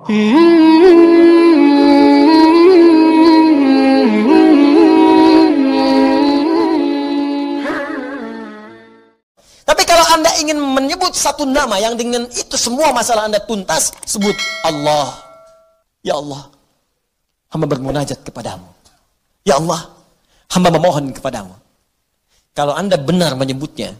Tapi kalau Anda ingin menyebut satu nama yang dengan itu semua masalah Anda tuntas, sebut Allah. Ya Allah, hamba bermunajat kepadamu. Ya Allah, hamba memohon kepadamu. Kalau Anda benar menyebutnya,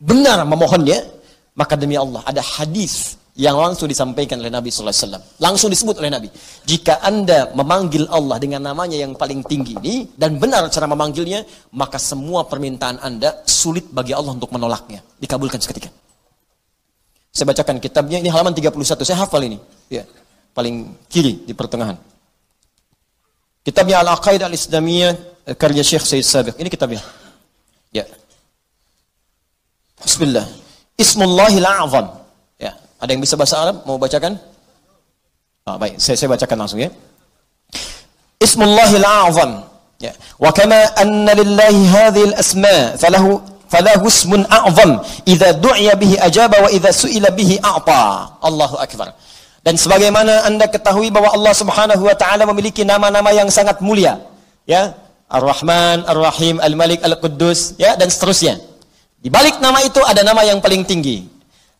benar memohonnya, maka demi Allah ada hadis yang langsung disampaikan oleh Nabi Wasallam. Langsung disebut oleh Nabi. Jika anda memanggil Allah dengan namanya yang paling tinggi ini dan benar cara memanggilnya, maka semua permintaan anda sulit bagi Allah untuk menolaknya. Dikabulkan seketika. Saya bacakan kitabnya ini halaman 31. Saya hafal ini. Ya. Paling kiri di pertengahan. Kitabnya Al-Aqaidah Al-Islamiyah karya Syekh Said Sabiq. Ini kitabnya. Ya. Bismillah. Ismullahil A'zam. Ada yang bisa bahasa Arab? Mau bacakan? Ah, baik, saya, saya bacakan langsung ya. Ismullahil A'zam. Ya. Wa kama anna lillahi hadhihi al-asma falahu falahu ismun a'zam idza du'iya bihi ajaba wa idza su'ila bihi a'ta. Allahu akbar. Dan sebagaimana Anda ketahui bahwa Allah Subhanahu wa taala memiliki nama-nama yang sangat mulia, ya. Ar-Rahman, Ar-Rahim, Al-Malik, Al-Quddus, ya dan seterusnya. Di balik nama itu ada nama yang paling tinggi.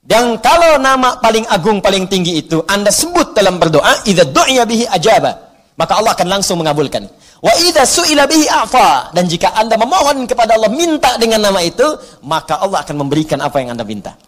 Dan kalau nama paling agung paling tinggi itu Anda sebut dalam berdoa, idza du'iya bihi ajaba, maka Allah akan langsung mengabulkan. Wa idza su'ila bihi afa, dan jika Anda memohon kepada Allah minta dengan nama itu, maka Allah akan memberikan apa yang Anda minta.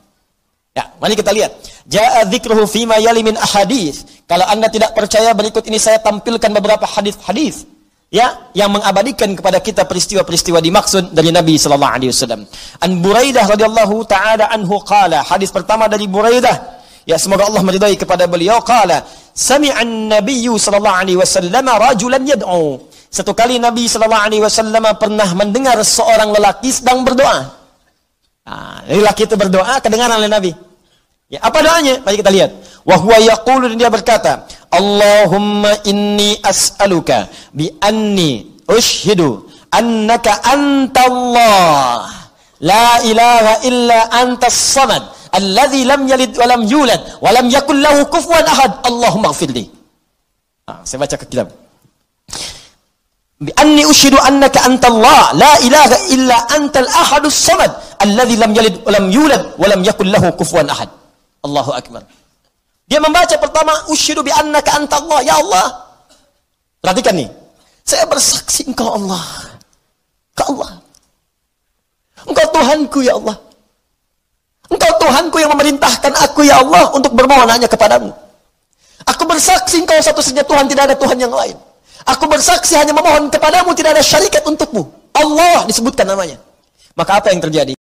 Ya, mari kita lihat. Ja'a dzikruhu fima yali min ahadits. Kalau Anda tidak percaya berikut ini saya tampilkan beberapa hadis-hadis ya yang mengabadikan kepada kita peristiwa-peristiwa dimaksud dari Nabi sallallahu alaihi wasallam. An Buraidah radhiyallahu taala anhu qala, hadis pertama dari Buraidah, ya semoga Allah meridai kepada beliau qala, sami'an nabiyyu sallallahu alaihi wasallam rajulan yad'u. Satu kali Nabi sallallahu alaihi wasallam pernah mendengar seorang lelaki sedang berdoa. Nah, lelaki itu berdoa kedengaran oleh Nabi. Ya, apa doanya? Mari kita lihat. Wa huwa yaqulu dia berkata, Allahumma inni as'aluka bi anni ushhidu annaka antallah. La ilaha illa anta samad alladhi lam yalid wa lam yulad wa lam yakul lahu kufuwan ahad. Allahumma ighfirli ah, saya baca ke kitab. Bi anni ushhidu annaka antallah. La ilaha illa antal ahadus samad alladhi lam yalid wa lam yulad wa lam yakul lahu kufuwan ahad Allahu akbar dia membaca pertama usyidu bi annaka anta Allah. Ya Allah. Perhatikan nih. Saya bersaksi engkau Allah. Engkau Allah. Engkau Tuhanku ya Allah. Engkau Tuhanku yang memerintahkan aku ya Allah untuk bermohon hanya kepadamu. Aku bersaksi engkau satu-satunya Tuhan, tidak ada Tuhan yang lain. Aku bersaksi hanya memohon kepadamu, tidak ada syarikat untukmu. Allah disebutkan namanya. Maka apa yang terjadi?